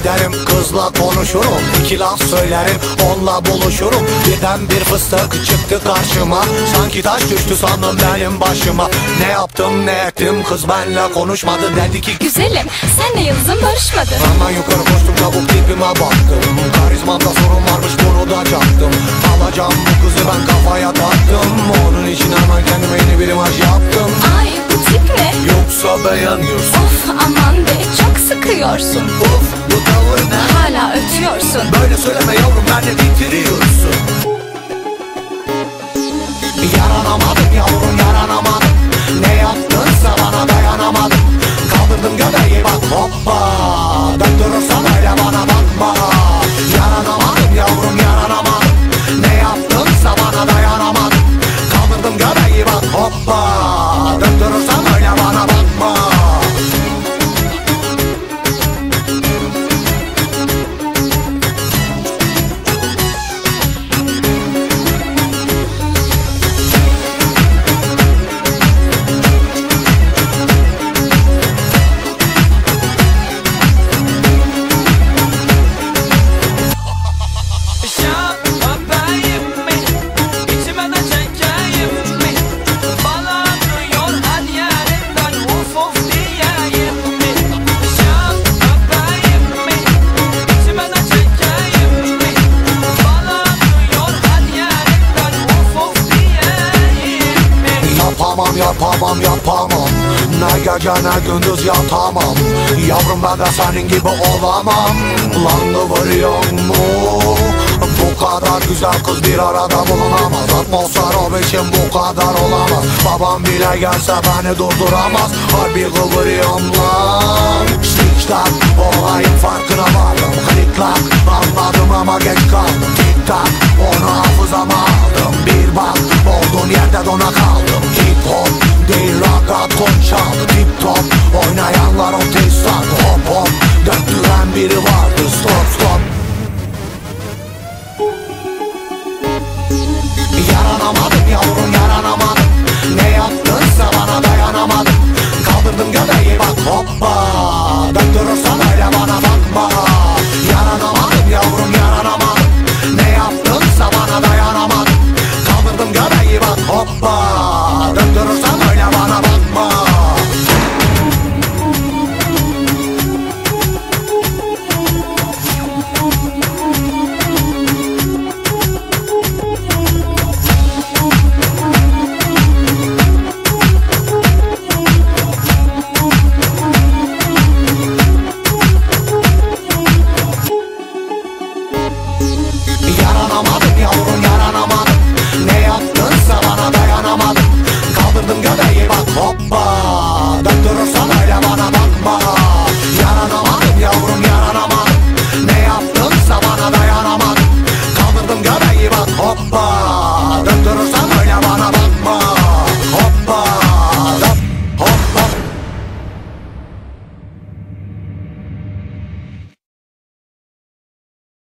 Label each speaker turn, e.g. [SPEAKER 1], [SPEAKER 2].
[SPEAKER 1] Ederim. Kızla konuşurum İki laf söylerim onunla buluşurum. Birden bir fıstık çıktı karşıma. Sanki taş düştü sandım benim başıma. Ne yaptım ne ettim? Kız benle konuşmadı. Dedi ki
[SPEAKER 2] Güzelim senle yıldızım barışmadı.
[SPEAKER 1] Hemen yukarı koştum çabuk tipime baktım. Karizmamda sorun varmış bunu da çaktım. Alacağım bu kızı ben kafaya taktım. Onun için hemen kendime yeni bir imaj yaptım.
[SPEAKER 2] Ay bu tip ne?
[SPEAKER 1] Yoksa beğenmiyorsun.
[SPEAKER 2] Of aman be çok sıkıyorsun Hala ötüyorsun
[SPEAKER 1] Böyle söyleme yavrum beni bitiriyorsun Yapamam yapamam yapamam. Ne gece ne gündüz yatamam. Yavrum ben de senin gibi olamam. Lan kıvırıyor mu? Bu kadar güzel kız bir arada bulunamaz. Atmosfer o biçim bu kadar olamaz. Babam bile gelse beni durduramaz. Harbi kıvırıyorum lan. Tak olayın farkına vardım. Klik klak anladım ama geç kaldım top oynayanlar o testat Hop hop. Döktüren biri vardı. Stop stop. Yaranamadım yavrum yaranamadım. Ne yaptınsa bana dayanamadım. Kaldırdım göbeği bak hoppa